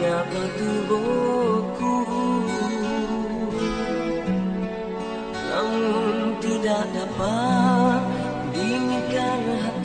siapa tubuhku? Namun tidak dapat diinginkan hati